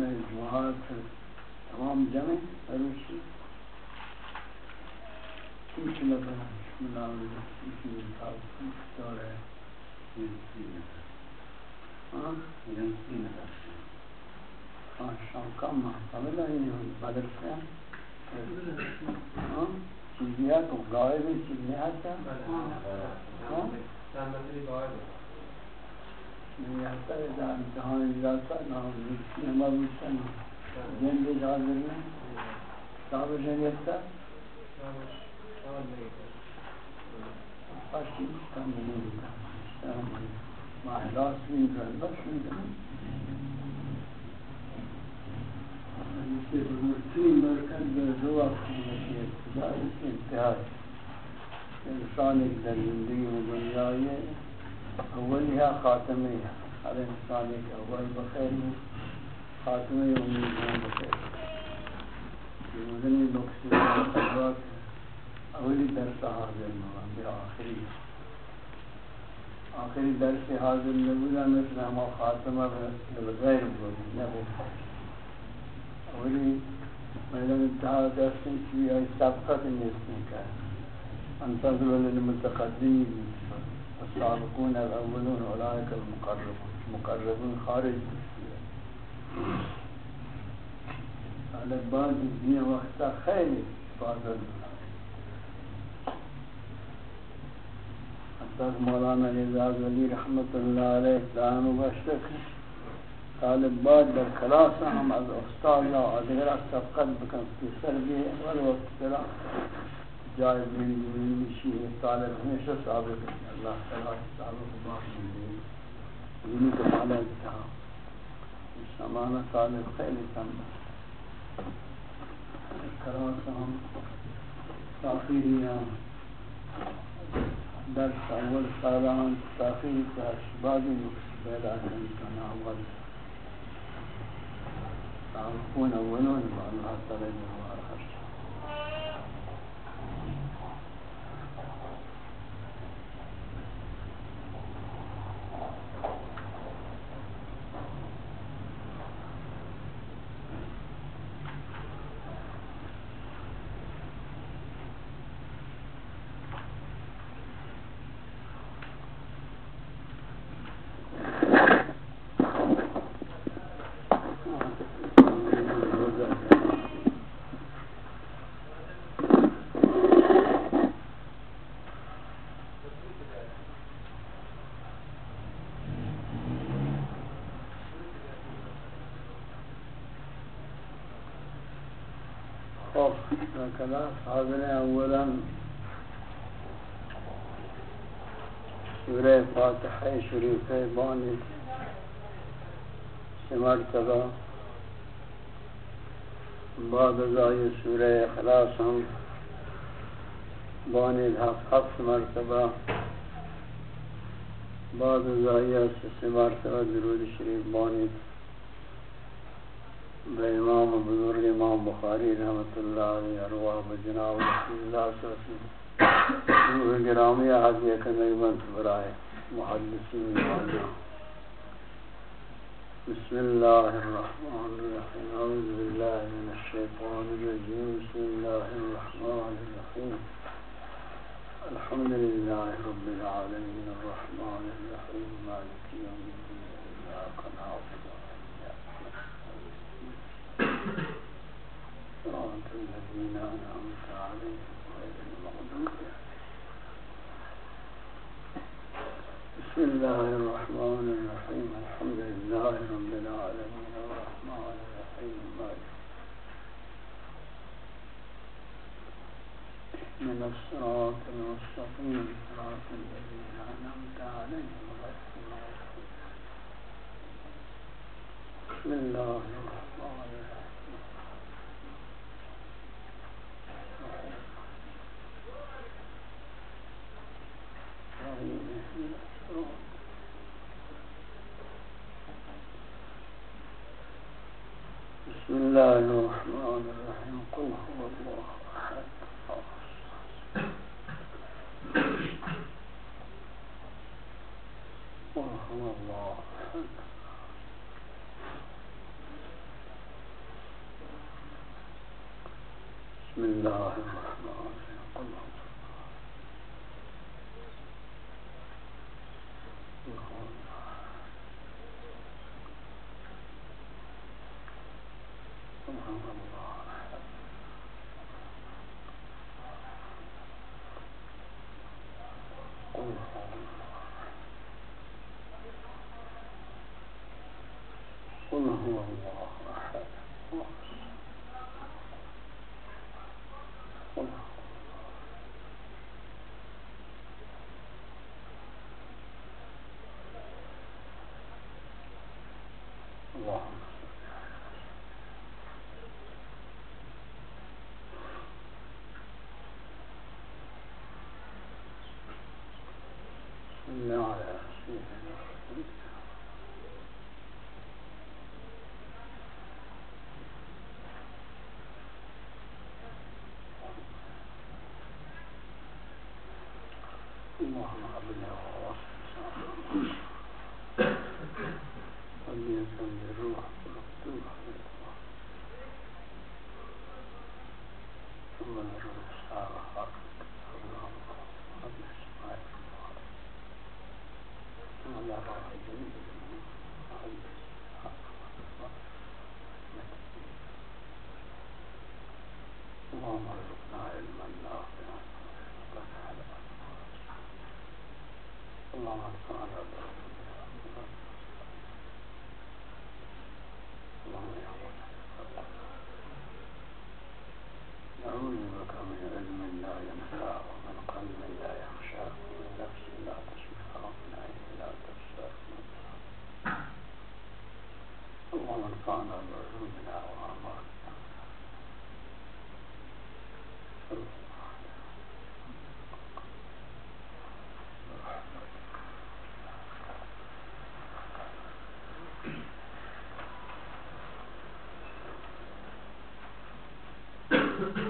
میں جوہات تمام جمع روشی کچھ لگا ملاوی کچھ لگا کچھ دور ہے ہاں جنسی لگا ہاں شام کم ہمیں نہیں بدل سے۔ ہاں چیزی ہے تو گائے بھی چیزی ہے کیا ہاں۔ نہیں آتا ہے جہاں نام نما بوچھتا نہیں جن بھی جہاں ذریعہ صاحب جنگتا پاشی کم نہیں ہوتا محلاس بھی برداشت نہیں جسے بزرگترین مرکز در دو وقت کی ابتدائی انتہائی انسان ایک در زندگی و دنیای اولی ہے خاتمی ہے ہر انسان ایک اول بخیر ہے۔ خاتمی امید ہے بخیر۔ یہ مدنی نقصی اولی درس حاضر نوان بی آخری آخری درس حاضر نبولا مثل ہما خاتمہ بالغیر بودی نبو اولی مدن انتہا درسی چوی آئی سبقت نیستی کا انتظر للمتقدمین السابقون الاولون اولئک المقربون مقربون خارج على بعض الدين وقتا خير فاضل حتى مولانا اعزاز علی رحمت اللہ علیہ دائم وبشتک طالب بعد در کلاس ہم از استاد یا ادھر سبقت بکن. کی سر بھی والوقت کرا جائز من من شيء طالب ہمیشہ ثابت ہے اللہ تعالیٰ تعالی ثابت باش دے یعنی کہ ہاں، معنی تھا سمانہ طالب خیلی کم کراس ہم تاخیری درس اول سالان تاخیری تاش بعضی نقص پیدا کرنے کا نام اول تعرفون اولون اللہ تعالی جوار خرچ کلاس حاضر اولا سورہ فاتحہ شریف بانی سے مرتبہ بعد ازائی سورہ اخلاص ہم بانی ہفت مرتبہ بعد ازائی سے مرتبہ درود شریف بانی بے امام بزرگ امام بخاری رحمت اللہ علیہ ارواح بجناب رسول اللہ صلی اللہ علیہ وسلم۔ روح گرامی حدیع کنگمت برائے محدثین وانا بسم اللہ الرحمن الرحیم۔ اعوذ باللہ من الشیطان الرجیم۔ بسم اللہ الرحمن الرحیم۔ الحمد للہ رب العالمین الرحمن الرحیم۔ مالک یوم الدین۔ صراط الذين أنعمت عليهم غير المغضوب بسم الله الرحمن الرحيم. الحمد لله رب العالمين. الرحمن الرحيم. مالك من الصراط المستقيم. صراط الذين أنعمت عليهم غير المغضوب بسم الله الله الرحمن الرحيم. قل هو الله أحد. قل هو الله أحد بسم الله الرحمن اللهم قبلنا ووصل Thank you.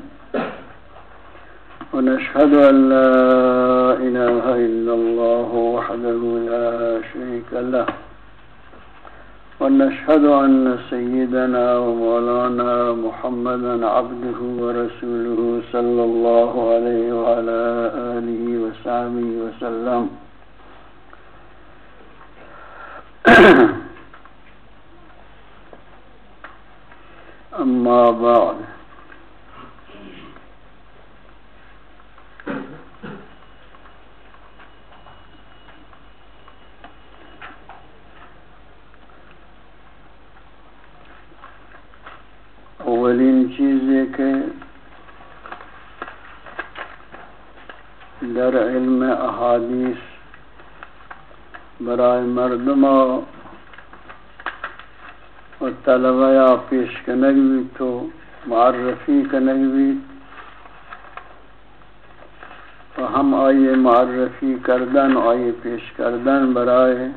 ونشهد أن لا إله إلا الله وحده لا شريك له ونشهد أن سيدنا ومولانا محمدا عبده ورسوله صلى الله عليه وعلى آله وصحبه وسلم. أما بعد احادیث برائے مردم و طلبہ پیش کنگوی تو، معرفی کنگوی و ہم آئیے معرفی کردن آئیے پیش کردن برائے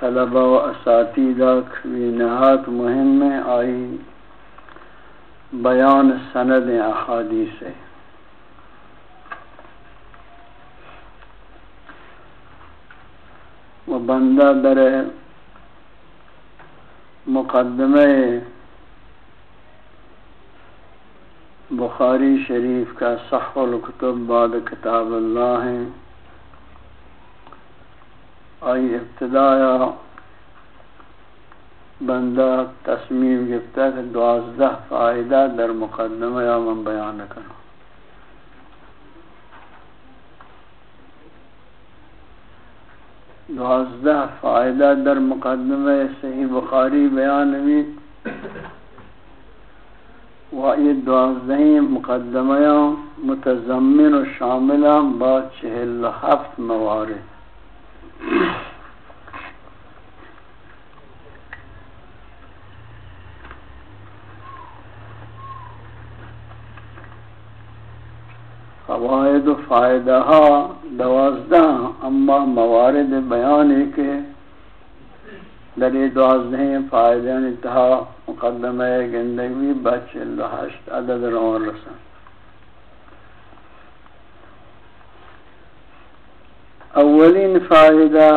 طلبہ و اساتیدہ بھی نہایت مہم میں آئی بیان سند احادیث ہے بندہ در مقدمہ بخاری شریف کا صح الکتب بعد کتاب اللہ ہے آئی ابتدا بندہ تصمیم گفتا کہ دوازدہ فائدہ در مقدمہ یا من بیان کرنا دوازدہ فائدہ در مقدمہ صحیح بخاری بیان ہوئی۔ یہ دوازدہ مقدمہ متضمن و شاملہ با چہل ہفت موارد۔ فوائد و فائدہ دوازدہ، اما موارد بیان ہے کہ در یہ دوازدہ فائدہ انتہا مقدمہ گندگی بچ لحشت عدد رون رسن اولین فائدہ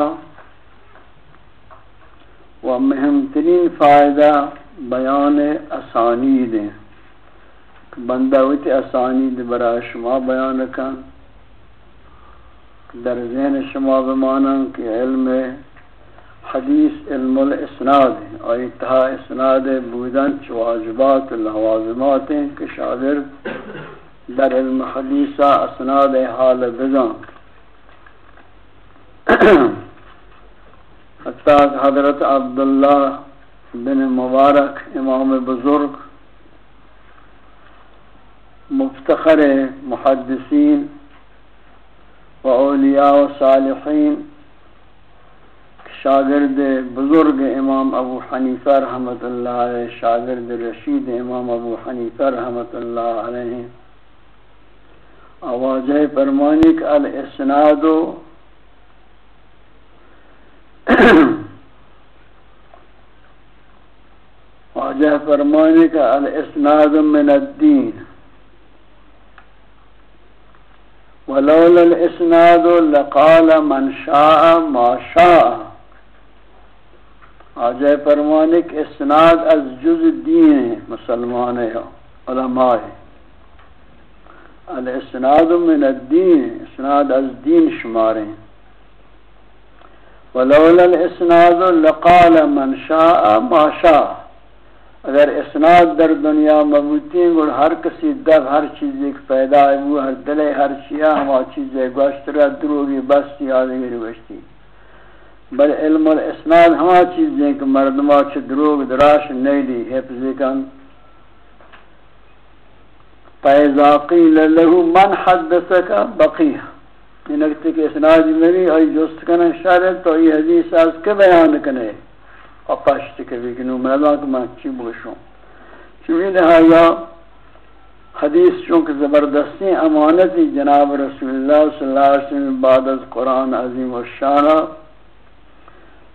و مہمترین فائدہ بیان اسانید ہیں۔ بندہ ہوتی اسانید برا شما بیان کن در ذہن شما بمانا کہ علم حدیث، علم الاسناد۔ اور اتحا اسناد بودن چواجبات اللہوازمات ہیں کہ شاگرد در علم حدیثہ اسناد حال بزان حتی حضرت عبداللہ بن مبارک، امام بزرگ مفتخر محدثین و اولیاء و صالحین، شاگرد بزرگ امام ابو حنیفہ رحمت اللہ علیہ، شاگرد رشید امام ابو حنیفہ رحمت اللہ علیہ۔ آواجہ پرمانک الاسناد واجہ فرمانک الاسناد من الدین۔ ولولا الاسناد لقال من شاء ما شاء. آجائے فرمانے کہ اسناد از جز دین مسلمان علماء الاسناد من الدین، اسناد از دین شماریں ولولا الاسناد لقال من شاء ما شاء۔ اگر اسناد در دنیا مبوتی گل، ہر کسی دب ہر چیز ایک پیدا ہے، وہ ہر دلے، ہر چیزا ہما چیز ہے گوشت را دروگی بستی آدھگی روشتی بل علم الاسناد ہما چیز ہیں کہ مردمہ چھ دروگ دراش، نیلی حفظی کن۔ فَإِذَا قِيلَ لَهُ مَنْ حَدَّثَكَ بَقِيهَ۔ یہ نکتے کہ اسناد میں آئی جوست کنن شارت تو یہ حدیث آز کے بیان کنے۔ اپاشتی کبھی کنو مردان کہ میں چی بوشوں چونکہ لہذا حدیث چونکہ زبردستی امانتی جناب رسول اللہ صلی اللہ علیہ وسلم بعد از قرآن عظیم و شانہ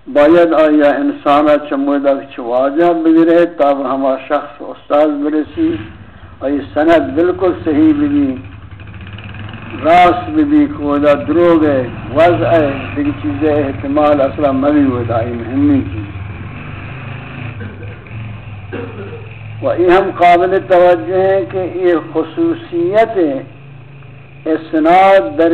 باید آیا انسانا چمودہ چواجہ بگرے تاب ہما شخص استاد برسی آئی سند بالکل صحیح بھی راست بھی کودا دروگ ہے وضع ہے دیکھ چیزیں احتمال اصلا مبی ہوتا ہے مہمی کی و یہ ہم قابل توجہ ہیں کہ یہ خصوصیت اسناد در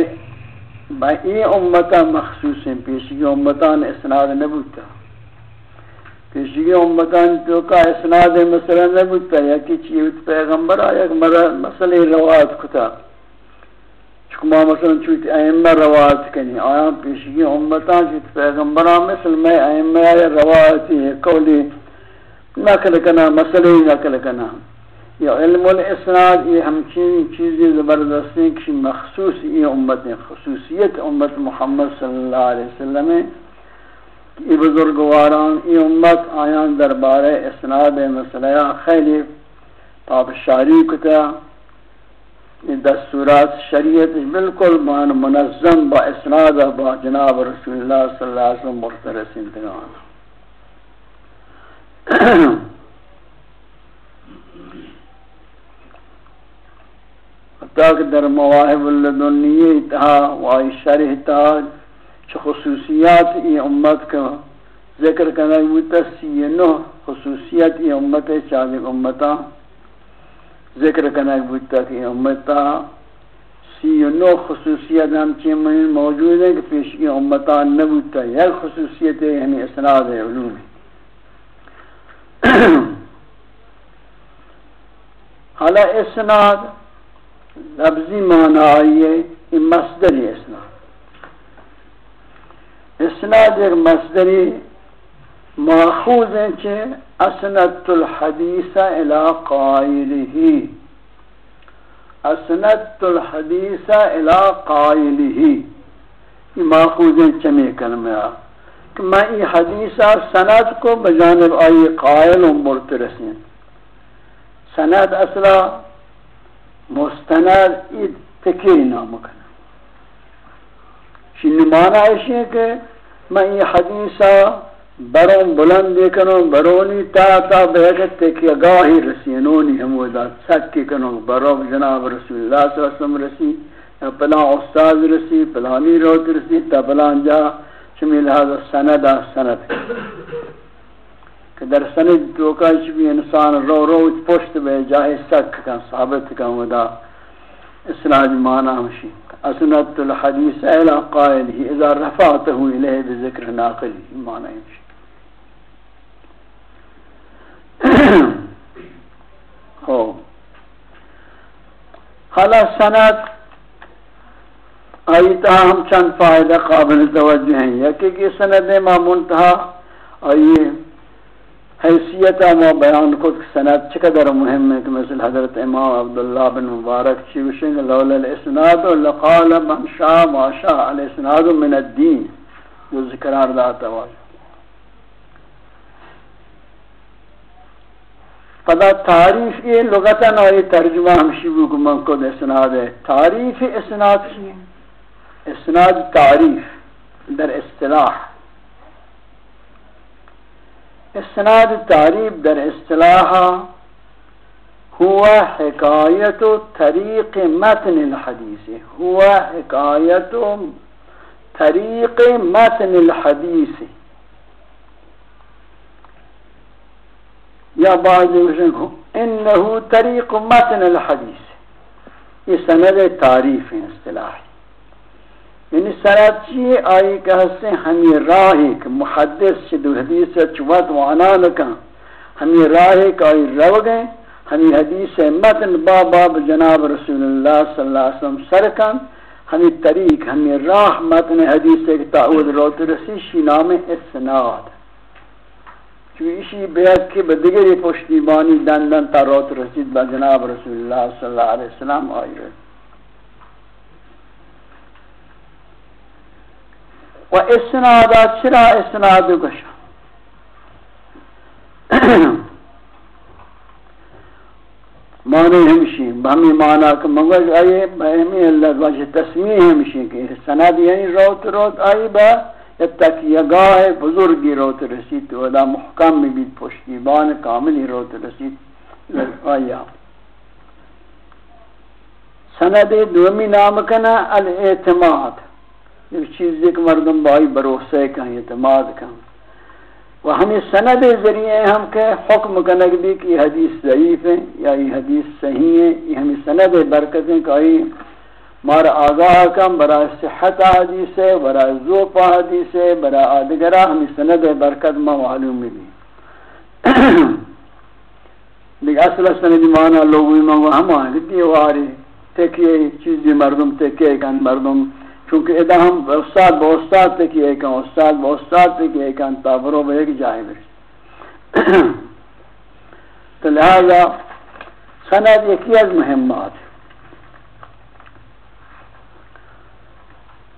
با ای امتا مخصوص ہیں، پیشگی امتان اسناد نبوتا۔ پیشگی امتان تو کا اسناد مثلا نبوتا، یا کی چیوت پیغمبر آیا کہ مسئلہ روایت کتا۔ چکما مثلا چوت ائمہ روایت کنی، آیا پیشگی امتان چوت پیغمبران مثل میں ائمہ روایتی ہے قولی نقل کنا مسئلہ نقل کنا۔ یا علم الاسناد، یہ ہمچین چیزیں زبردستی کسی مخصوص یہ امت خصوصیت امت محمد صلی اللہ علیہ وسلم یہ بزرگواران، یہ امت آیان دربار اسناد مسئلہ خیلی پاپشاری کتا، یہ دستورات شریعت بالکل منظم با اسناد با جناب رسول اللہ صلی اللہ علیہ وسلم مخترس انتگان تاک در مواہب اللدنیی تہا وائی شرح تہا چھ خصوصیات ای امت کا ذکر کرنا ہوتا سی نو خصوصیات ای امت چاہدی امتا. ذکر کنک بودتا کہ امتا. سی نو خصوصیت ہم چیمین موجود ہیں کہ پیشگی امتا نبودتا یک خصوصیت ہے یعنی اسناد علوم. حالا اسناد لفظی معنی آئیے یہ مصدری اسناد. اسناد ایک مصدری ماخوذ ہیں چھے اسنت الحدیث الى قائلہی اسنت الحدیث الى قائلہی یہ ماخوذ ہیں چمی کلمہ کہ میں یہ حدیثہ سند کو بجانب آئی قائل و مرترسین سند اصلا مستند اید تکیر نام کنا شنی معنی ایشی ہے کہ میں یہ حدیثہ برون بلند کنو برونی تا تا بہکتے کہ گاہی رسینونی ہمودا سکی کنو برو جناب رسول اللہ صلی اللہ علیہ وسلم رسی، پلان استاد رسی پلانی روت رسی، تا پلان جا چمی لہذا سند سند کہ در سند توکا چبی انسان رو رو پشت بے جائے سک کن، ثابت کن، ودا اصلاح معنی ہمشی اسنت الحدیث الى قائله اذا رفعته الیه بذکر ناقلی معنی ہمشی ہو حالا سند آئی تا ہم چند فائدہ قابل توجہ ہیں۔ یکی کی سند ما منتہا آئی حیثیت ما بیان خود سند چقدر مهم ہے کہ مثل حضرت امام عبداللہ بن مبارک چیوشنگ لولا الاسناد لقال من شاء ما شاء، الاسناد من الدین۔ جو ذکرار داتا واجہ فدا تعریف یہ لغتا نوی ترجمہ ہمشی بو من کو اسناد ہے۔ تعریف اسناد کی إسناد تعریف در اصطلاح. إسناد تعریف در اصطلاح هو حکایت طریق متن الحدیث هو حکایت طریق متن الحدیث یا بعض انہو طریق متن الحدیث یہ سند تعریف اصطلاحی یعنی سند آئی کہ ہستے ہمیں راہی کہ محدث سے دو حدیث چوت وانا لکا ہمیں راہی کہ آئی رو گئے۔ ہمیں حدیث متن باب باب جناب رسول اللہ صلی اللہ علیہ وسلم سرکن۔ ہمیں طریق، ہمیں راہ متن حدیث سے تعود روت رسی شی نام اسناد۔ چویشی بیعت کے بدگری پشتی بانی دندن تا روت رسید با جناب رسول اللہ صلی اللہ علیہ وسلم آئی رہے۔ و اسنادا چرا اسناد گشا معنی ہمشی بہمی معنی کہ منگوش آئیے بہمی اللہ وجہ تسمیح ہمشی کہ سند یعنی روت روت آئی با تکیہ گاہ بزرگی روت رسید تو ادا محکم میں بھی پشتیبان کاملی روت رسید آیا۔ سند دومی نام کنا الاعتماد۔ ایک چیز ایک مردم بائی بروسے کا اعتماد کا وہ ہمیں سند ذریعے ہم کہ حکم کنک بھی کہ حدیث ضعیف ہے یا یہ حدیث صحیح ہے یہ ہمیں سند برکتیں کہ مار آگاہ کم برای صحت حدیث ہے برای ذوق حدیث ہے برای آدگرہ ہمیں سند برکت ما معلوم بھی اصل سند مانا لوگوی منگو ہم آئیں دیواری تکیے چیزی مردم تکیے کن مردم۔ چونکہ ادا ہم استاد با استاد تکیے کن استاد با استاد تکیے کن تابرو با ایک جائے برس تو لہذا سند یکی از مهمات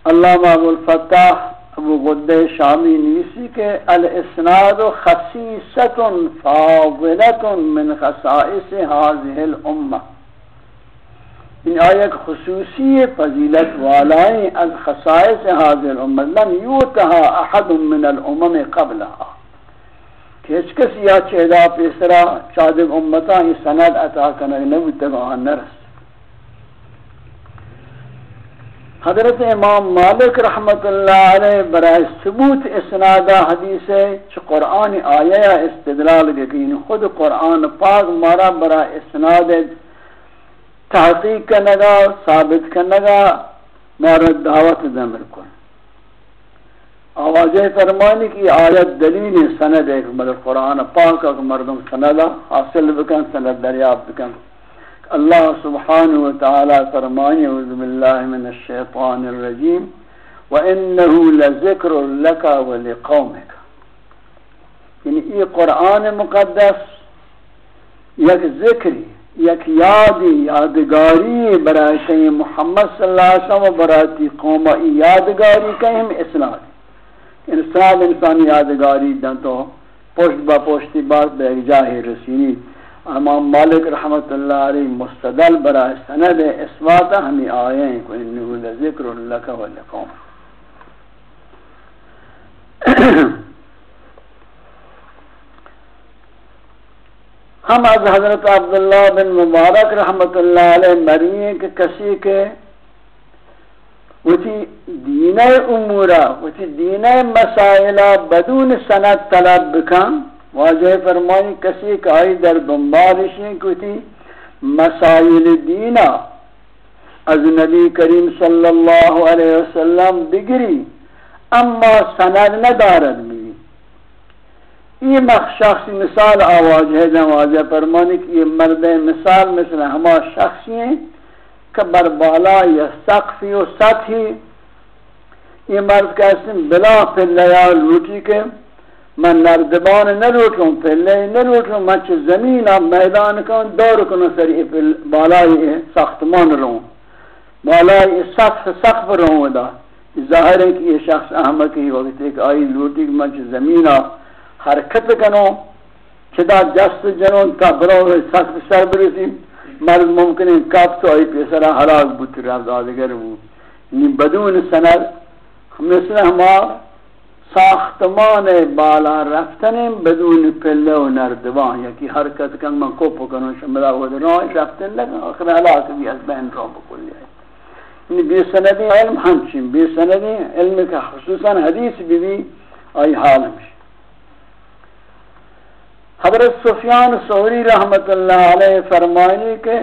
علامہ ابو الفتح ابو غد شامی نیسی کے الاسناد خصیصت فاضلت من خصائص هذه الامه ان آیت خصوصی فضیلت والائیں از خصائص هذه الامه لم یوتها احد من الامم قبلها کہ اس کسی یا چہدہ پیسرا چادق امتا ہی سند عطا کرنے نبوتا نرس حضرت امام مالک رحمت اللہ علیہ برای ثبوت اسنادہ حدیث ہے چھ قرآن آیا استدلال گکین خود قرآن پاک مارا برای اسناد تحقیق کنگا ثابت کنگا مارا دعوت دمر کن۔ آواز فرمانی کی آیت دلیل سند ایک مدر قرآن پاک کا مردم سندہ حاصل بکن، سند دریاب بکن۔ اللہ سبحانہ وتعالی فرمانی اعوذ باللہ من الشیطان الرجیم، وَإِنَّهُ لَذِكْرٌ لَكَ وَلِقَوْمِكَ یعنی یہ قرآن مقدس یک ذکری یک یادی یادگاری برای کہیں محمد صلی اللہ علیہ وسلم و برای قوم یادگاری کہیں اسناد انسان انسان یادگاری دن تو پشت با پشتی بات بے جاہی رسینی امام مالک رحمت اللہ علیہ مستدل برای سند اسوات ہمیں آئے ہیں کہ انہو لذکر لکا و لقوم ہم از حضرت عبداللہ بن مبارک رحمت اللہ علیہ مریئے کہ کسی کے وچی دین امورا، وچی دین مسائلہ بدون سند طلب بکن، واجہ فرمائی کسی کا آئی در دنبالشیں کتی مسائل دینا از نبی کریم صلی اللہ علیہ وسلم بگری، اما سند ندارد بھی یہ شخص مثال آواز ہے جہاں واجہ فرمانے کی یہ مرد مثال مثل ہما شخصی ہیں کہ بر بالا یا سقفی و سطحی یہ مرد کہتے ہیں، بلا پھر لیا لوٹی کے۔ من نردبان نلوٹوں پہلے نلوٹوں من چھ زمین اب میدان کن دور کنو سری بالائی ساختمان رہوں بالائی سقف سقف رہوں دا ظاہر ہے کہ یہ شخص احمد کی وقت ایک آئی لوٹی من چھ زمین اب حرکت کنو چدا جست جنون تا برو سقف سر برسی مرد ممکن ہے کاپ تو آئی پیسرہ حلاق بوتی رفت آدگر وہ یعنی بدون سند، مثل ہمارا ساختمان بالا رفتن بدون پله و نردبان. یکی حرکت کن، من کپ کنم شملا و درای رفتن لگن، آخر علاقه بی از بین را بکلی یعنی بی سندی علم همچین بی سندی علم که خصوصا حدیث بی بی آئی حال ہمشی حضرت سفیان سوری رحمت اللہ علیہ فرمائنی کہ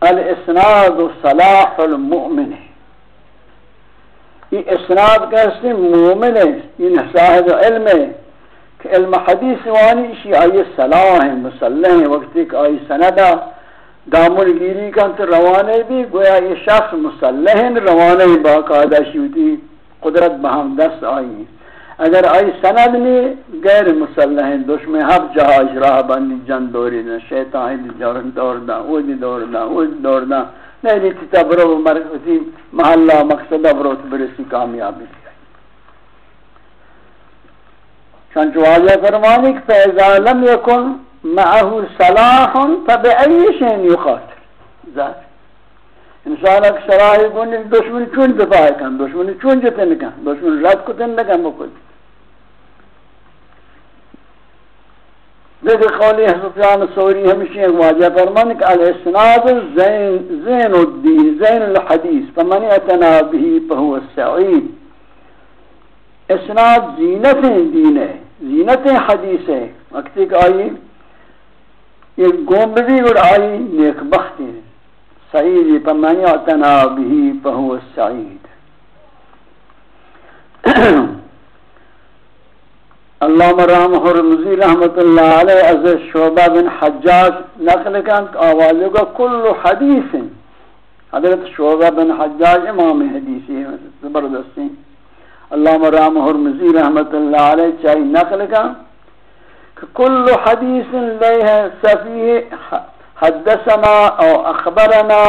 الاسناد صلاح المؤمن. یہ اسناد کیسے مومن ہے؟ یہ صاحب علم ہے کہ علم حدیث وانی اسی آئی صلاح ہیں مسلح ہیں وقت ایک آئی سندہ دامل گیری کا تو روانے بھی، گویا یہ شخص مسلح ہیں روانے باقاعدہ شیوتی قدرت بہم دست آئی ہیں۔ اگر آئی سند میں غیر مسلح ہیں دشمن حب جہاز راہ بندی جن دوری دا شیطان دی جورن دور دا او دی دور دا او دی دور دا نہیں تیتا برو مرکزی محلہ مقصد برو برسی کامیابی۔ چنچو آجا فرمانی کہ فیضا لم یکن معه صلاح فبئی شین یخاطر۔ ذات۔ انسان اک صلاحی کنی دشمن چون دفاع کن، دشمن چون جتن کن، دشمن رد کتن لکن بکل دیکھ قولی سفیان سوری ہمیشہ ایک واجہ فرمان کہ الاسناد زین زین الدین زین الحدیث، فمن اتنا بھی فهو السعید. اسناد زینت دین ہے، زینت حدیث ہے۔ وقتی کہ آئی، ایک گومبی اور آئی، نیک بخت ہے۔ سعید، فمن اتنا بھی فهو السعید۔ اللہ مرام حرمزی رحمت اللہ علیہ از شعبہ بن حجاج، نقل کن آوازے کا کل حدیث حضرت شعبہ بن حجاج امام حدیثی ہے زبردستی اللہ مرام حرمزی رحمت اللہ علیہ، چاہی نقل کن کل حدیث لیہ صفیح حدثنا او اخبرنا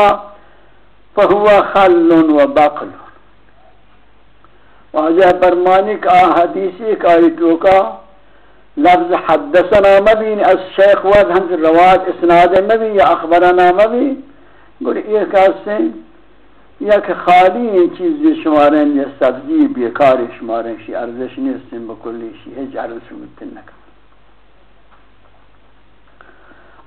فهو خل و بقل واضح فرمانی کا حدیثی کا ٹوکا لفظ حدثنا مبین از شیخ ود ہم رواد اسناد مبی یا اخبرنا مبی گوڑ یہ کہتے ہیں یا کہ خالی این چیز شمارن یا سبزی بیکار شمارن شی ارزش نیستن بکلی شی ہے ارزش متن نکا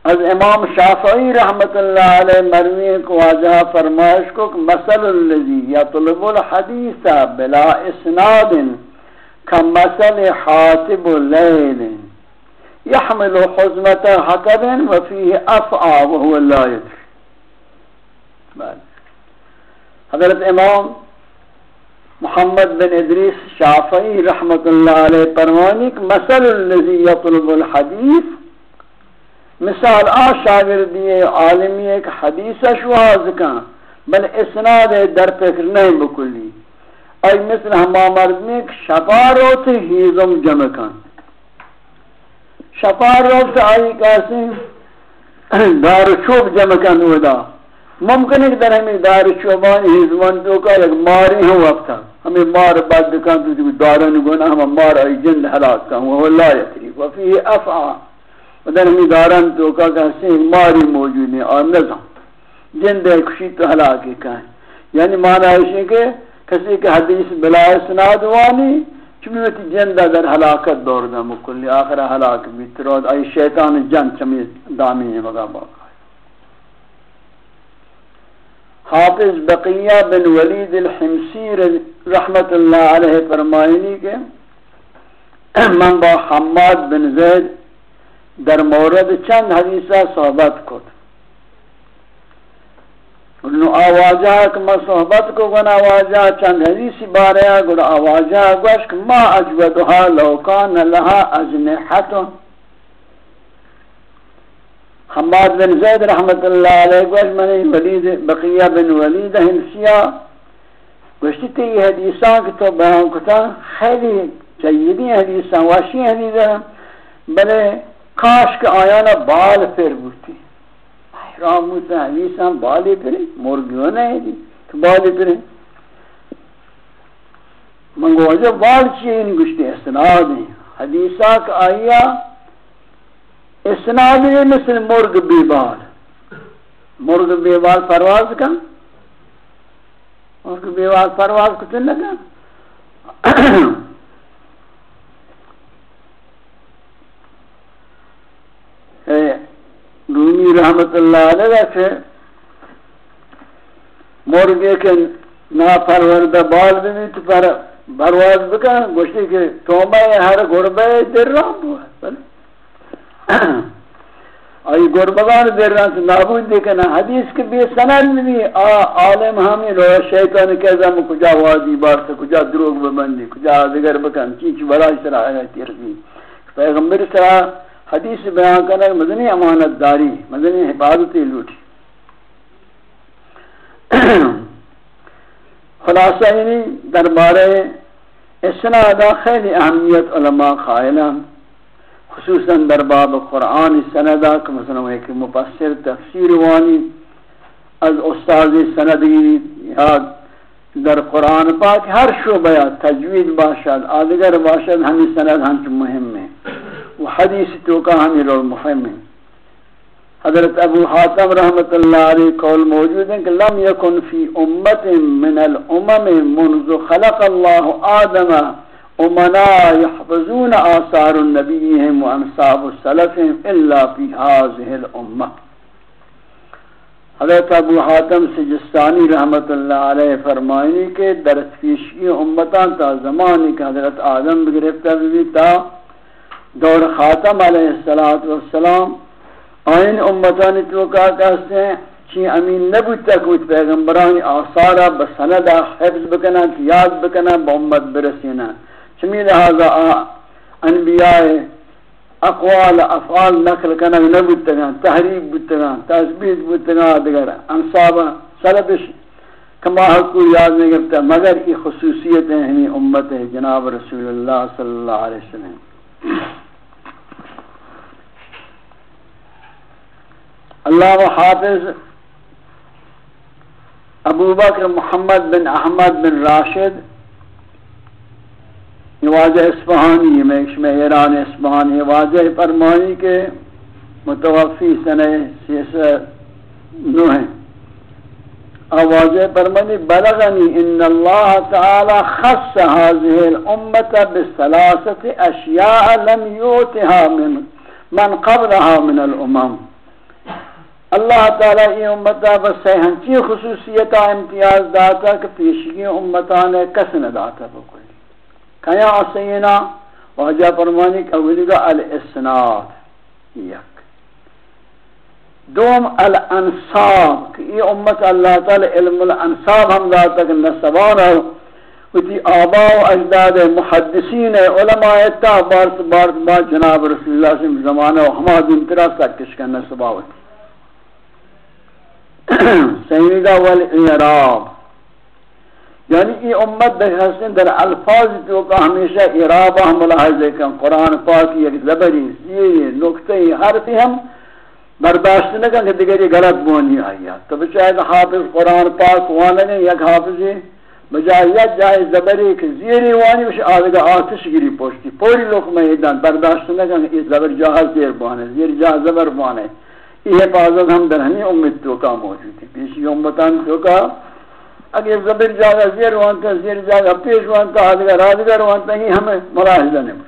از امام شافعی رحمت اللہ علیہ مروی کو واجہ فرمائش کو کہ مثل اللذی یطلب الحدیث بلا اسناد کمثل حاتب لیل يحمل حزمة حطب وفيه أفعى وهو لا يدري حضرت امام محمد بن ادریس شافعی رحمت اللہ علیہ پروانی مسل الذي يطلب الحدیث مثال آ شاگردی عالمی ایک حدیث شواز کن بل اسناد در فکر نہیں بکلی۔ ای مثل ہما مرد میں شفار ہوتے ہیزم جمع کن۔ شفار ہوتے آئی کاسی دار چوب جمع کن ودا ممکن ہے کہ در ہمیں دار چوبانی ہزمان تو کا یک ماری ہوں وقتا ہمیں مار بعد دکان تو دارن گونا ہم مار آئی جند حلاک کا وہ لا یتری وفیہ افعا۔ در ہمیں دارن تو کا کہتے ہیں ماری موجود ہے اور نظام جند ہے کشی تو حلاکی کا ہے یعنی معنی ہے کہ کسی کے حدیث بلا اسناد وانی چمیتی جند در حلاکت دور دا مکلی آخر حلاک بیترود آئی شیطان جن چمی دامی ہے مگا باقا حافظ بقیہ بن ولید الحمسی رحمت اللہ علیہ فرمائنی کے من با حماد بن زید در مورد چند حدیثہ صحبت کت انہوں آواجہ کہ میں صحبت کو گن آواجہ چند حدیثی بارے گل آواجہ گوشک ما اجودها لوکان لها اجنحتن۔ حماد بن زید رحمت اللہ علیہ گوش منی ولید بقیہ بن ولید ہمسیا گوشتی تی یہ حدیثان کہ تو بیان کتا، خیلی جیدی حدیثان واشی حدیثان بلے کاش کہ آیانا بال پھر بوتی احرام ہوتا حدیثان بالی پھرے مرگیوں نہیں دی تو بالی پھرے منگو جو بال چیئے ان گوشتی استناد ہیں۔ حدیثان کہ آیا اسنادی مثل مرغ بیبال مرغ بیبال پرواز کا؟ مرگ مرغ بیبال پرواز کتنے لگا رومی رحمت اللہ علیہ سے مرغے کے نا پروردہ بال بھی تو پر پرواز بکا گوشتی کہ تومہ ہر گربے در رہا ہوا۔ آئی گربگان دیر رہا تو نابود دیکھنا حدیث کے بے سند بھی عالم ہمیں رو شیطان کہزم کجا وادی بارتا کجا دروگ ببندی، کجا دیگر بکن، چیچ برائی سر آیا تیرگی۔ پیغمبر سرا حدیث بیان کرنا مدنی امانت داری مدنی حفاظتی لوٹی۔ خلاصہ یعنی دربارے اسنادہ خیلی اہمیت علماء قائلہ خصوصا در باب قرآن سندا که مثلا ایک مفسر تفسیر وانی از استاد سندی یا در قرآن پاک ہر شعبہ تجوید باشد، آدگر باشد ہمیں سند ہم مهم ہے وہ حدیث تو کا ہمیں رول مهم ہے حضرت ابو حاتم رحمت اللہ علیہ قول موجود ہے کہ لم یکن فی امت من الامم منذ خلق اللہ آدم امنا يحفظون آثار النبيهم وانصاب السلفهم الا في هذه الامه حضرت ابو حاتم سجستانی رحمت اللہ علیہ فرمائنی کے درس پیشی امتان تا زمانی کہ حضرت آدم بگرفتہ بھی تا دور خاتم علیہ السلام والسلام آئین امتانی تو کہا کہتے ہیں چی امین نبوت تک وچ پیغمبرانی آثارا بسندہ حفظ بکنا یاد بکنا با امت برسینا۔ چمی لہذا انبیاء اقوال، افعال نقل کنا نبوتگا تحریب بوتگا تثبیت بوتگا دیگر انصابا سلبش کما حقو یاد نہیں کرتا، مگر یہ خصوصیت ہیں یعنی امت ہے جناب رسول اللہ صلی اللہ علیہ وسلم۔ اللہ حافظ ابو بکر محمد بن احمد بن راشد، یہ واضح اسفہانی میں میں ایران اسفہانی واضح فرمانی کے متوفی سنہ سیسہ نو ہیں آواز فرمانی، بلغنی ان اللہ تعالی خص هذه الامة بثلاثة اشیاء لم یوتها من من قبلها من الامم۔ اللہ تعالی یہ امتا بس ہنچی خصوصیت امتیاز داتا کہ پیشگی امتان کس نہ داتا بکل کیا سینا واجہ فرمانی کا ولگا الاسناد، یک۔ دوم الانصاب، کہ یہ امت اللہ تعالی علم الانصاب ہم ذات تک نصبان ہے۔ وتی آبا و اجداد محدثین علماء تا بارت بارت با جناب رسول اللہ صلی زمانہ و ہما دن ترا سکش کا نصباوت سیدہ والاعراب۔ یعنی یہ امت در حسن، در الفاظ تو کا ہمیشہ اعراب ہم ملاحظہ کن قرآن پاک یک زبری یہ نکتے حرفی ہم برداشت نہ کہ دیگر یہ غلط بونی آئی تو بچائے حافظ قرآن پاک وانا یک حافظ بجائے جائے زبری کہ زیری وانی وش آدھگا آتش گری پوشتی پوری لوگ میدان برداشت نہ کہ اس زبر جہاز زیر بانے زیر جہاز زبر بانے یہ حفاظت ہم در ہمیں امت تو کا موجود ہے۔ پیشی امتان تو کا اگر زبر جاگا، زیر وانتا، زیر جاگا، پیش وانتا آدھگا رادگر وانتا ہی ہمیں مراحضہ نہیں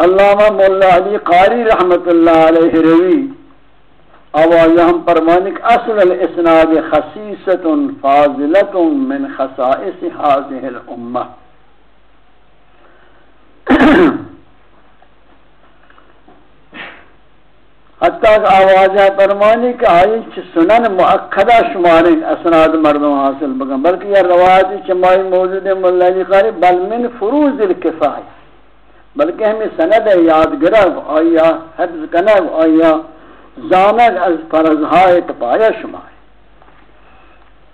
علامہ مولا علی قاری رحمت اللہ علیہ روی آواز ہم پرمانک اصل الاسناد خصیصت فاضلت من خصائص هذه الامہ حتی کہ آوازہ پرمانی کہ آئی چھ سنن مؤکدہ شمارے اسناد مردم حاصل بگن بلکہ یہ روایتی چمائی موجود ہے مولا علی قاری بل من فروز الکفائی بلکہ ہمیں سند یادگرہ آیا حفظ کنگ آیا زانگ از فرضہائے تپایا شمائے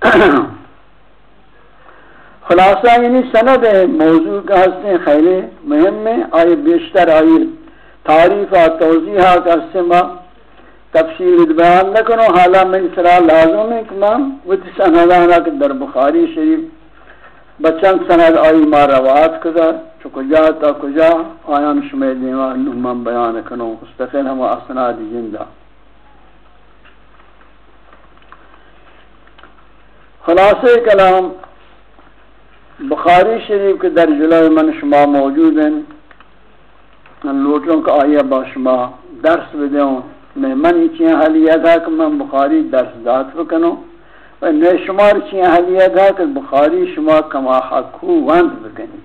خلاصہ یعنی سند موضوع کا حسن خیلی مہم میں آئی بیشتر آئی تعریف تعریفہ توضیحہ کا حسن تفصیل بیان نہ کرو حالا من سرا لازم ہے کہ میں وہ سندانہ کہ در بخاری شریف بچن سند آئی ما روایت کدا، چو کجا تا کجا، آیان شمی دیوان من بیان کنو مستقل ہم اسناد زندہ. خلاصے کلام بخاری شریف کے در جلو من شما موجود ہیں. لوٹوں کا آیا با شما درس بدوں میں من چیئے حلیہ تھا کہ من بخاری درس دات بکنوں نے شمار چی اہلیت ہے کہ بخاری شما کما حقو وند بکنی۔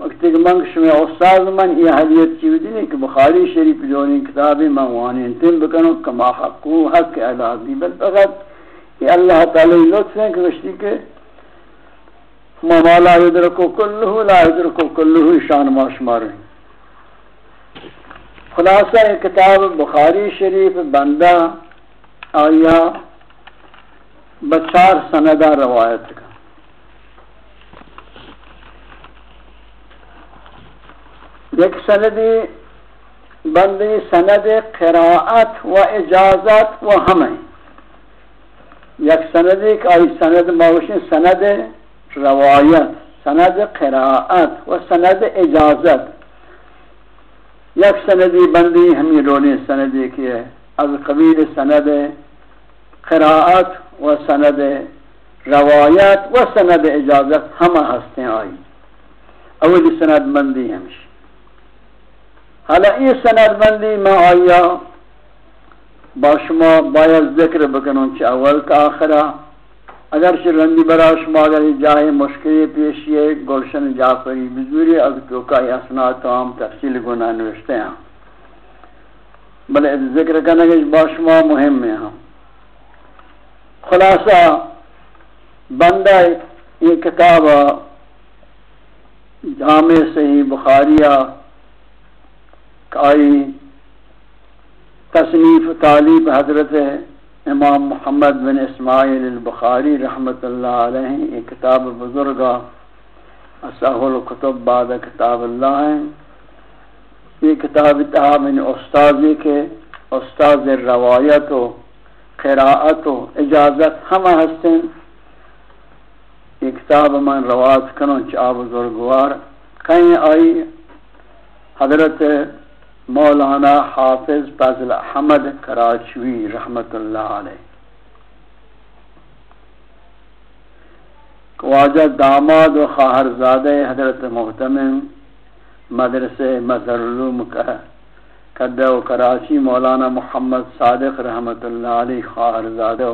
وقتی کہ من شما استاد من یہ اہلیت چی بدینی کہ بخاری شریف جونی کتابی من وانی انتم بکنو کما حقو حق الہی بل فقط یہ اللہ تعالی لطف ہے کہ وشتی کہ ما لا یدرکو کلہو، لا یدرکو کلہو، شان ما شمار ہیں۔ خلاصہ کتاب بخاری شریف بندہ آیا بچار سندہ روایت کا۔ ایک سندی بندی سند قراءت و اجازت و ہمیں یک سندی کا سند موشن سند روایت، سند قراءت و سند اجازت۔ یک سندی بندی ہمیں رونی سندی کی ہے۔ از قبیل سند قراءت و سند روایت و سند اجازت ہم ہستے آئی۔ اول سند بندی ہمش حالا یہ سند بندی میں آیا، با شما باید ذکر بکنوں چی اول کا آخرہ۔ اگر رندی برا شما اگر جاہے مشکلی پیشی ہے، گلشن جعفری بزوری از کیوکا اسنا تو ہم تفصیل گناہ نوشتے ہیں۔ بلے ذکر کرنے کے با شما مهم ہے ہم۔ خلاصہ، بندہ یہ کتاب جامع صحیح بخاریہ کائی تصنیف تعلیب حضرت ہے امام محمد بن اسماعیل البخاری رحمۃ اللہ علیہ یہ کتاب بزرگہ اصح القتب بعد کتاب اللہ ہے یہ کتاب اتحاب استاذ کے استاذ روایت و قراءت و اجازت ہم ہستن یہ کتاب من رواز کنو چا بزرگوار، کہیں آئی حضرت مولانا حافظ فضل احمد کراچوی رحمت اللہ علیہ۔ واجہ داماد و خواہرزادہ حضرت محتمم مدرسے مظہر علوم کا کدہ و کراچی مولانا محمد صادق رحمت اللہ علیہ خواہر زادہ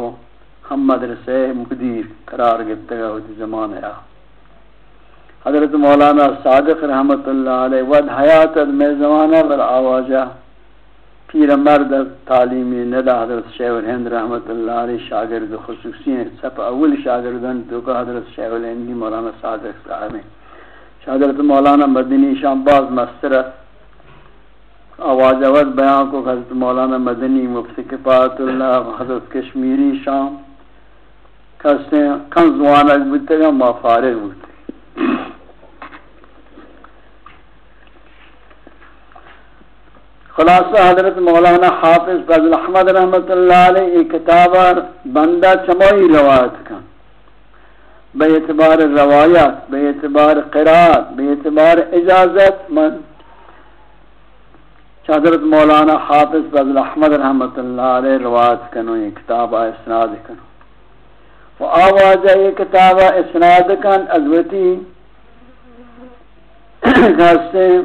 ہم مدرسے مدیر قرار گفتے گا حضرت مولانا صادق رحمت اللہ علیہ ود حیات میں زمانہ بر آوازہ پیر مرد تعلیمی ندا حضرت شیخ الہند رحمت اللہ علیہ شاگرد خصوصی ہیں سب اول شاگردن تو کہ حضرت شیخ الہندی مولانا صادق صاحب ہیں۔ حضرت مولانا مدنی شام باز مستر آواز اول بیان کو حضرت مولانا مدنی مفتی کفایت اللہ حضرت کشمیری شام۔ کستے ہیں؟ کنزوانک بودتے گا ما فارغ بودتے خلاصہ حضرت مولانا حافظ فضل احمد رحمت اللہ علیہ کتاب بندہ چموئی روایت کا۔ بے اعتبار روایات، بے اعتبار قرآت بے اعتبار اجازت من۔ حضرت مولانا حافظ فضل احمد رحمت اللہ علیہ روایت کنو یہ کتاب اسناد کنو۔ و آواز یہ کتاب اسناد کن ازوتی کہتے ہیں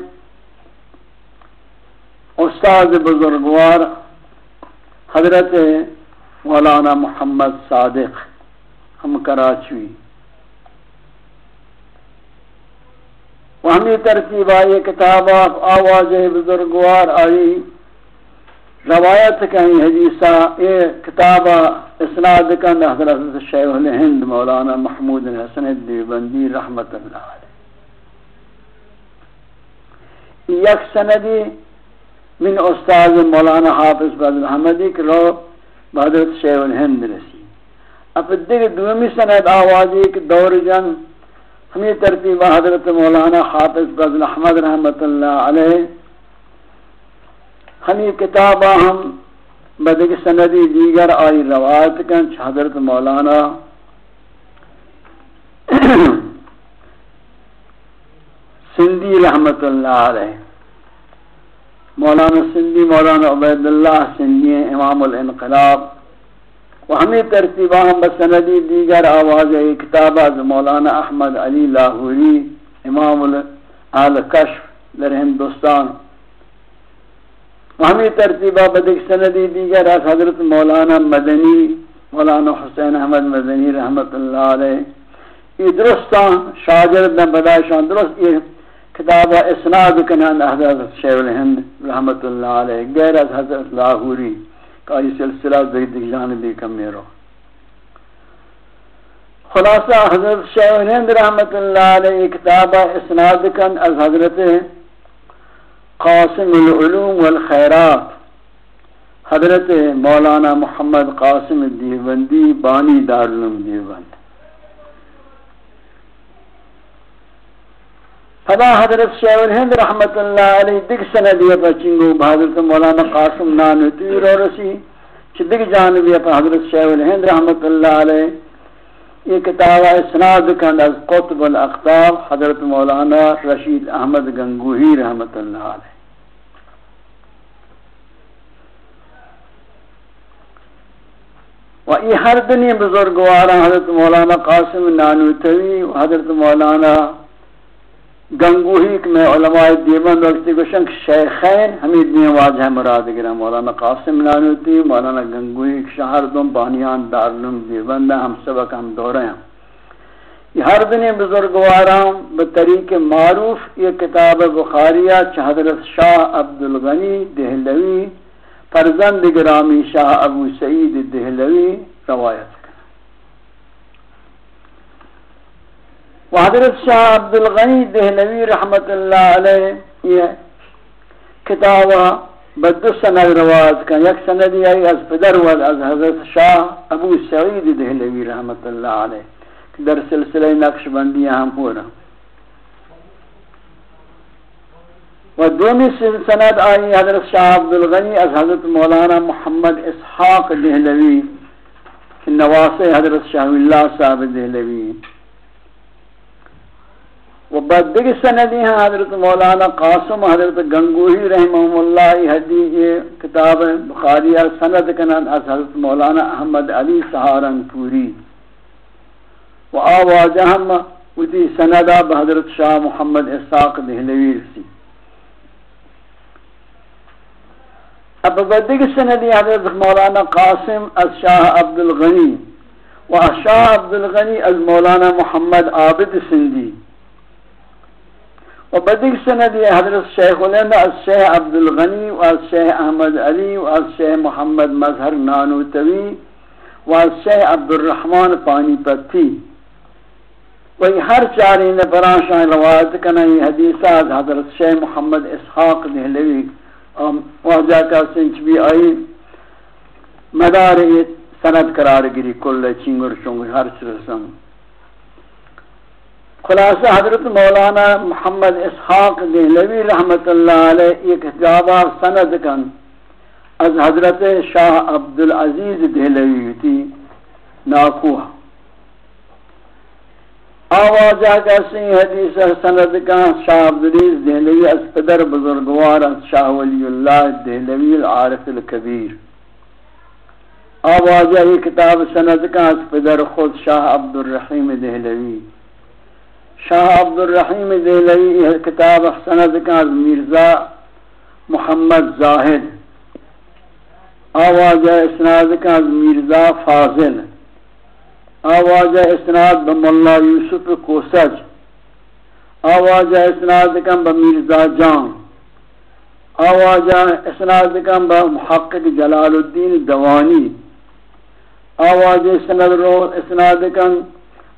استاد بزرگوار حضرت مولانا محمد صادق ہم کراچی وہ ہمیں ترتیب آئی کتاب آپ آواز بزرگوار آئی۔ روایت کہیں حدیثہ جی یہ کتاب اسناد کن حضرت شیخ الہند مولانا محمود الحسن دیوبندی رحمت اللہ علیہ۔ یک سندی من استاد مولانا حافظ بدل حمدی کہ رو بحضرت شیخ الہند رسی اب دیکھ دومی سند آوازی کہ دور جن ہمیں ترتیب حضرت مولانا حافظ بدل احمد رحمت اللہ علیہ ہمیں کتابہ ہم بدک سندی دیگر آئی روایت کن حضرت مولانا سندی رحمت اللہ علیہ مولانا سندی مولانا عبید اللہ سندی امام الانقلاب و ہمیں ترتیبہ ہم بسندی دیگر آواز کتاب از مولانا احمد علی لاہوری، امام العال کشف در ہندوستان۔ و ہمیں ترتیبہ بدک سندی دیگر از حضرت مولانا مدنی، مولانا حسین احمد مدنی رحمت اللہ علیہ۔ یہ درستان شاگرد بدایشان درست یہ کتاب اسناد کنان حضرت شیخ الہند رحمت اللہ علیہ، غیر از حضرت لاہوری کا یہ سلسلہ زید جانبی کم میرو خلاصہ، حضرت شیخ الہند رحمت اللہ علیہ کتاب اسناد کن از حضرت قاسم العلوم والخیرات، حضرت مولانا محمد قاسم دیوبندی بانی دارالعلوم دیوبند۔ فدا حضرت شیخ الہند رحمت اللہ علیہ دک سندیہ پر چنگو حضرت مولانا قاسم نانوتی رو رسی چھ دک جانبیہ پر حضرت شیخ الہند رحمت اللہ علیہ۔ یہ کتاب اسناد کند از قطب الاقتاب حضرت مولانا رشید احمد گنگوہی رحمت اللہ علیہ۔ و یہ ہر دنی بزرگوارا حضرت مولانا قاسم نانوتوی و حضرت مولانا گنگوہی میں علماء دیوان وقتی گوشن شیخین ہمیں دین واجہ مراد گرہ مولانا قاسم لانوتی مولانا گنگوہی شہر دم، بانیان دارلم دیوان ہم سبق ہم دورے ہیں۔ یہ ہر دن بزرگواران بطریق معروف، یہ کتاب بخاریہ حضرت شاہ عبدالغنی دہلوی، فرزند گرامی شاہ ابو سعید دہلوی، روایت حضرت شاہ عبد الغنی دہلوی رحمت اللہ علیہ یہ کتاب بدو سند رواز کا، یک سندی آئی از پدر ود از حضرت شاہ ابو سعید دہلوی رحمت اللہ علیہ در سلسلہ نقش بندی ہم پورا و دومی سند آئی حضرت شاہ عبد الغنی از حضرت مولانا محمد اسحاق دہلوی نواس حضرت شاہ اللہ صاحب دہلوی۔ و بعد دیگر سندی ہیں، حضرت مولانا قاسم، حضرت گنگوہی رحمہ اللہ حدیث کتاب بخاری سند کنن از حضرت مولانا احمد علی سہارن پوری و آواز ہم وتی سندہ بحضرت شاہ محمد اساق دہلوی رسی اب بدگ سندی حضرت مولانا قاسم از شاہ عبد الغنی و شاہ عبد الغنی از مولانا محمد عابد سندی و وبديك سند حضرت الشيخ الهند الشيخ عبد الغني والشيخ احمد علي والشيخ محمد مظهر نانوتوي والشيخ عبد الرحمن پانی پتی وہی ہر چاری نے پراشاں روایت کنا یہ حدیثات حضرت شیخ محمد اسحاق دہلوی۔ واجہ کا سنچ بھی آئی۔ مدار سند قرار گری کل چنگر چنگر ہر چرسن خلاصہ حضرت مولانا محمد اسحاق دہلوی رحمت اللہ علیہ ایک جابا سند کن از حضرت شاہ عبدالعزیز دہلوی تھی ناکوہ۔ آوازہ کا سی حدیث سند کا شاہ عبدالعزیز دہلوی از پدر بزرگوار از شاہ ولی اللہ دہلوی العارف الكبیر آوازہ یہ کتاب سند کا از پدر خود شاہ عبدالرحیم دہلوی۔ شاہ عبد الرحیم دہلوی کتاب سند کا مرزا محمد زاہد۔ آواز اسناد کا مرزا فاضل۔ آواز اسناد بملا یوسف کوسج۔ آواز اسناد کا بمیرزا جان۔ آواز اسناد کا بحقق جلال الدین دوانی۔ آواز اسناد رو اسناد کا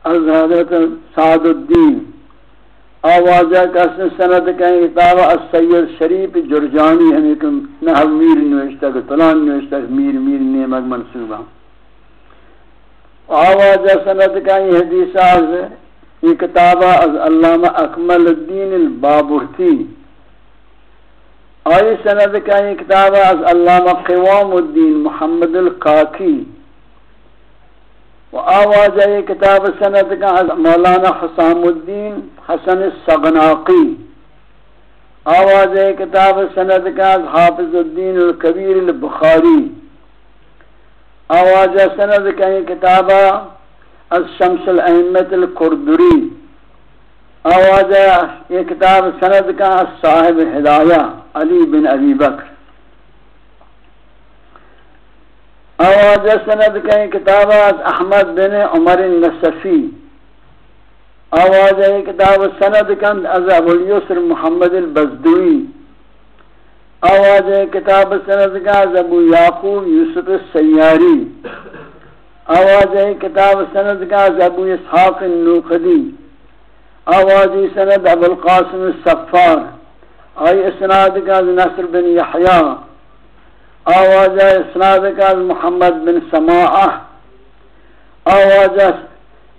از حضرت سعد الدین آوازہ کا سند کہیں کتاب السید شریف جرجانی ہمیں کہ نحو میر نوشتہ کہ طلان نوشتہ میر میر نیمک منصوبہ. آوازہ سند کہیں حدیث آز یہ کتابہ از علامہ اکمل الدین البابرتی. آئی سند کہیں کتابہ از علامہ قوام الدین محمد القاقی و آواز یہ کتاب سند کا مولانا حسام الدین حسن السغناقی آواز یہ کتاب سند کا حافظ الدین القبیر البخاری۔ آواز سند کا یہ کتاب از شمس الحمت القردری۔ آواز یہ کتاب سند کا صاحب ہدایہ علی بن ابی بکر۔ آواز سند کہیں کتابات احمد بن عمر النصفی۔ آواز ہے کتاب سند کند از ابو الیسر محمد البزدوی۔ آواز ہے کتاب سند کا از ابو یعقوب یوسف السیاری۔ آواز ہے کتاب سند کا از ابو اسحاق النوخدی۔ آواز سند ابو القاسم الصفار۔ آئی اسناد کا از نصر بن یحییٰ۔ آواز اسناد کا محمد بن سماعہ۔ آواز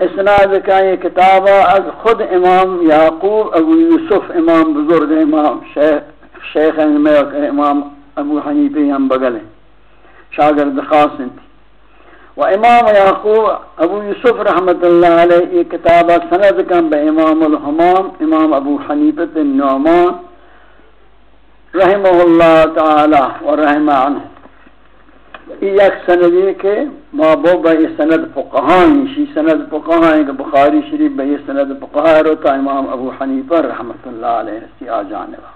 اسناد کا یہ کتاب از خود امام یعقوب ابو یوسف امام بزرگ امام شیخ شیخ امام ابو حنیفی ہم بغل ہیں، شاگرد خاص تھی و امام یعقوب ابو یوسف رحمت اللہ علیہ، یہ کتاب سند کا بے امام الحمام، امام ابو حنیفت النعمان رحمہ اللہ تعالی و رحمہ عنہ۔ یہ ایک سندی کے محبوب یہ سند فقہان شی سند فقہان کہ بخاری شریف بہ یہ سند فقہا روتا امام ابو حنیفہ رحمۃ اللہ علیہ سی آ جانبا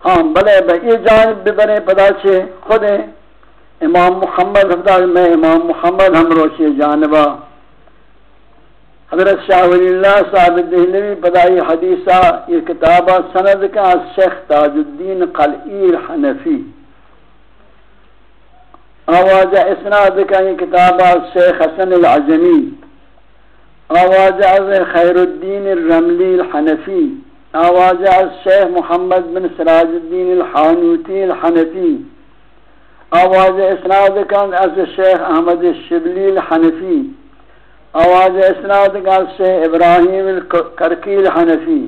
ہاں بلے بہ یہ جانب بنے پدا چھے خود امام محمد میں امام محمد ہم روچے جانبا حضرت شاہ ولی اللہ صاحب دہلوی بدائی حدیثہ، یہ کتابہ سند کا شیخ تاج الدین قلعیر حنفی۔ آواز اسناد کا یہ کتابہ شیخ حسن العجمی آواز از خیر الدین الرملی الحنفی۔ آواز از شیخ محمد بن سراج الدین الحانوتی الحنفی۔ آواز اسناد کا از شیخ احمد الشبلی الحنفی۔ آواز اسناد کا سے ابراہیم کرکیل حنفی۔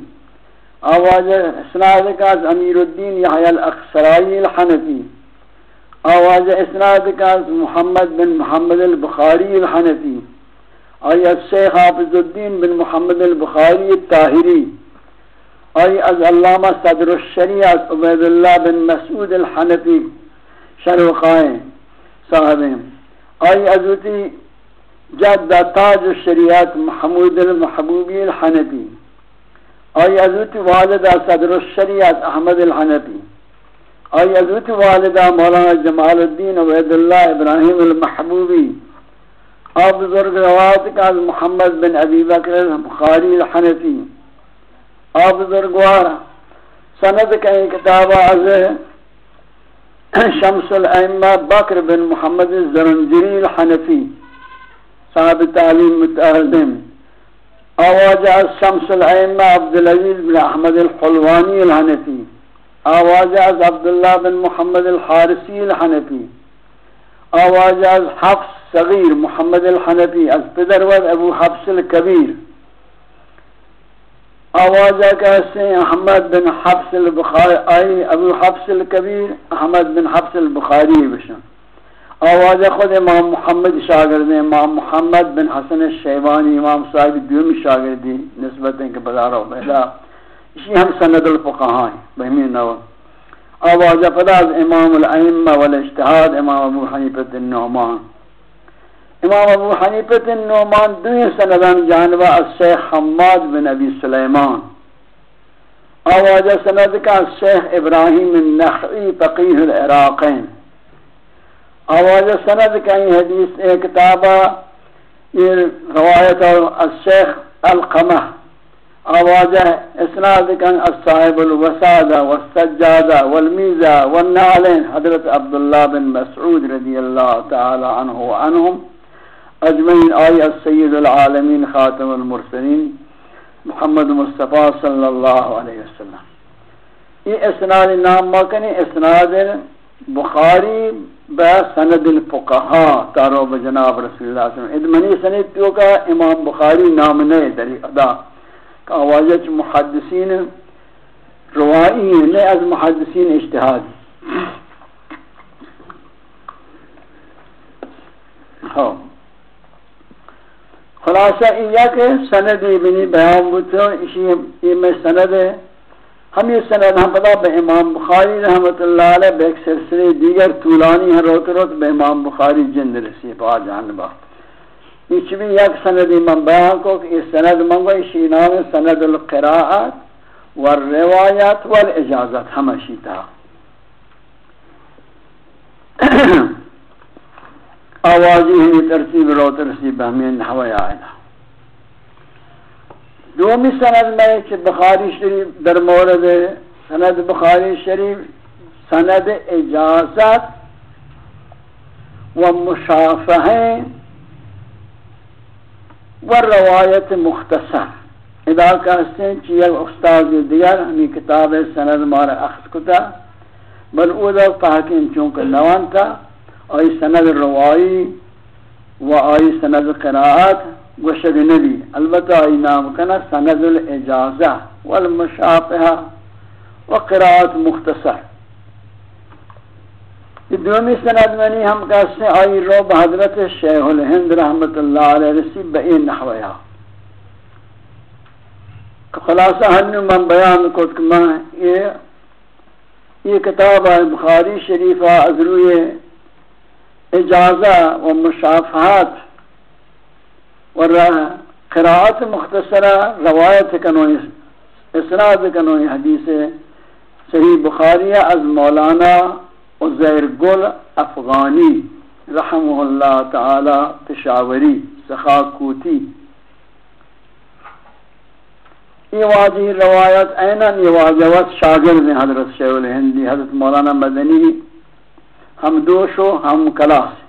آواز اسناد کا امیر الدین یحیی الاخسرائی الحنفی۔ آواز اسناد کا محمد بن محمد البخاری الحنفی۔ آئی از شیخ حافظ الدین بن محمد البخاری الطاہری۔ آئی از علامہ صدر الشریعت عبید اللہ بن مسعود الحنفی۔ شرح قائم۔ صاحب آئی ازوتی جد تاج الشریعت محمود المحبوبی الحنفی آئی حضرت والدہ صدر الشریعت احمد الحنفی آئی حضرت والدہ مولانا جمال الدین عبید اللہ ابراہیم المحبوبی آپ بزرگ روایت کا محمد بن ابی بکر بخاری الحنفی آپ بزرگوارا سند کہیں کتاب از شمس الائمہ بکر بن محمد زرنجری الحنفی۔ صاحب تعلیم متعلم. آواز از شمس الائمہ عبدالعزیز بن احمد الحلوانی الحنفی. آواز از عبداللہ بن محمد الحارسی الحنفی. آواز از حفظ صغیر محمد الحنفی از پدر ود ابو حفظ الكبیر آواز کہتے احمد بن حفظ البخاری ابو حفظ الكبیر احمد بن حفظ البخاری بشن. آواز خود امام محمد شاگرد امام محمد بن حسن الشیبانی امام صاحب دیوم شاگردی نسبت ہیں کہ بدارو بہلا اسی ہم سند الفقہاں بہمین نوہ آواز فداز امام الائمہ والاجتحاد امام ابو حنیفت النعمان۔ امام ابو حنیفت النعمان دوی سندان جانبا الشیخ حماد بن ابی سلیمان۔ آواز سند کا الشیخ ابراہیم النخعی فقیح العراقین۔ آواز سند کا یہ حدیث، ایک کتابہ، یہ روایت الشیخ القمہ۔ آواز اسناد کن الصاحب الوسادہ والسجادہ والمیزہ والنعلین۔ حضرت عبداللہ بن مسعود رضی اللہ تعالی عنہ وعنہم۔ اجمعین، آئی السید العالمین خاتم المرسلین۔ محمد مصطفیٰ صلی اللہ علیہ وسلم۔ یہ اسناد نام مکنی اسناد بخاری با سند الفقہا تارو بجناب رسول اللہ صلی اللہ علیہ وسلم۔ ادمنی سنید پیو کا امام بخاری نام نئے دری ادا۔ آوازت محدثین روائی ہیں نہیں از محدثین اجتہاد۔ ہاں۔ خلاصہ یہ کہ سند ابنی بیان بوتو اسی یہ میں سند ہے ہم یہ سند ہم پتا بے امام بخاری رحمت اللہ علیہ بے ایک سلسلے دیگر طولانی ہیں روت روت بے امام بخاری جند رسی پا جانبا یہ بھی یک سند من بیان کو کہ یہ سند منگو اسی نام سند القراءات والروایات والاجازت ہمشی تا آوازی ہی ترتیب رو ترتیب ہمیں نحوی آئینا دومی سند میں کہ بخاری شریف در مورد سند بخاری شریف سند اجازت و مشافہیں و روایت مختصر۔ ادا کہتے ہیں کہ یک استاد دیگر ہمیں کتاب سند مارا اخذ کتا، بل او دا تحکیم چونکہ نوان تھا آئی سند روائی و آئی سند قراءات گوشد نبی۔ البتہ آئی نام کنا سند الاجازہ والمشافہ و قراءات مختصر دومی سند منی ہم کہتے ہیں، آئی رو بحضرت شیخ الہند رحمت اللہ علیہ رسی بئی نحویہ۔ خلاصہ ہنو من بیان کت کہ میں یہ کتاب ہے بخاری شریفہ ازروی اجازہ و مشافہات و قراءت مختصرہ روایت کنوئی اسناد کنوئی حدیث صحیح بخاریہ از مولانا عزیر گل افغانی رحمہ اللہ تعالی پشاوری، سخاکوتی۔ یہ واضح روایت اینن یہ واجوت شاگرد حضرت شیخ الہندی، حضرت مولانا مدنی، ہم دوشو، ہم کلاس۔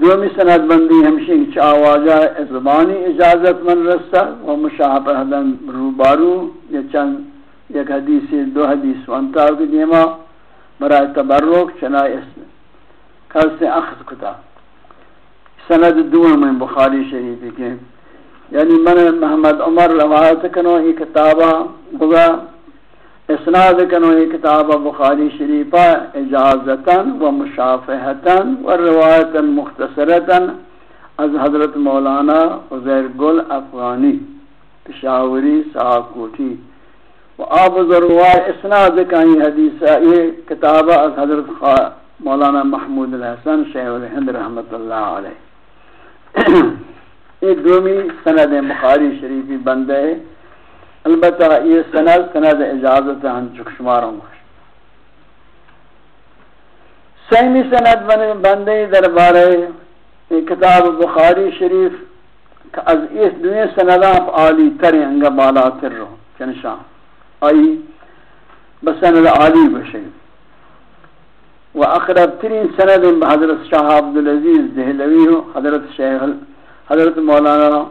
دومی سند بندی ہمشی چا آوازہ زبانی اجازت من رسا و مشاہب حدن روبارو یا چند، یک حدیث، دو حدیث وانتاو کی دیما برای تبرک چنائی اسم کل سے اخذ کتا۔ سند دوم میں بخاری شریفی کے۔ یعنی من محمد عمر روایت کنو یہ کتابہ بگا اسناد کنو یہ کتابہ بخاری شریفہ اجازتا و مشافہتا و روایتا مختصرتا از حضرت مولانا عزیر گل افغانی، پشاوری، ساکوٹی۔ و آب ضرور اسناد کا یہ حدیث یہ کتابہ از حضرت مولانا محمود الحسن شیخ الہند رحمت اللہ علیہ۔ یہ دومی سند بخاری شریفی بندے البتہ یہ سند سند اجازت ہم چک شماروں گا سیمی سند بندے دربارے کتاب بخاری شریف از اس دنیا سنداں عالی تر انگا بالا تر رو چنشان آئی بسند عالی بشی و اقرب ترین سند حضرت شاہ عبدالعزیز دہلوی ہو، حضرت شیخ حضرت مولانا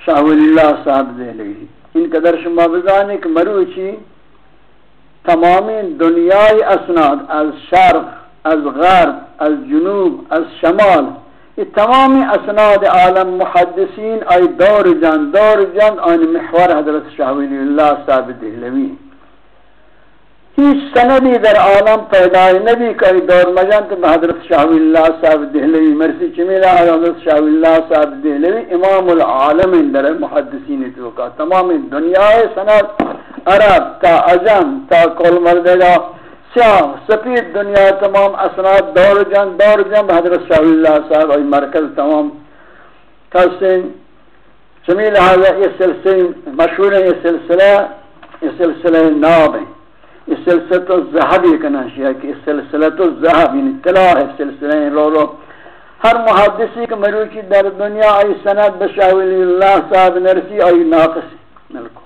شاہ ولی اللہ صاحب دہلوی۔ ان قدر شما بزانے کہ مروچی تمامی دنیای اسناد، از شرق، از غرب، از جنوب، از شمال یہ تمامی اسناد عالم محدثین آئی دور جان دور جان، آن محور حضرت شاہ ولی اللہ صاحب دہلوی هیچ سندی در عالم پیدا نبی کئی دور مجان تو حضرت شاہ اللہ صاحب دہلوی مرسی چمیلہ حضرت شاہ اللہ صاحب دہلوی امام العالم در محدثین تو کا تمام دنیا سند، عرب تا عجم تا کل مردگا سیاہ سپید دنیا تمام اسناد دور جان دور جان حضرت شاہ اللہ صاحب اور مرکز تمام کسن چمیلہ حضرت یہ سلسلہ مشہور ہے یہ سلسلہ یہ سلسلہ ناب ہے اس سلسلت الزہبی کا ناشیہ کہ سلسلت الزہب یعنی طلاع ہے سلسلہ رو رو ہر محدثی کے مروچی در دنیا آئی سند بشاولی اللہ صاحب نرسی، آئی ناقص ملکو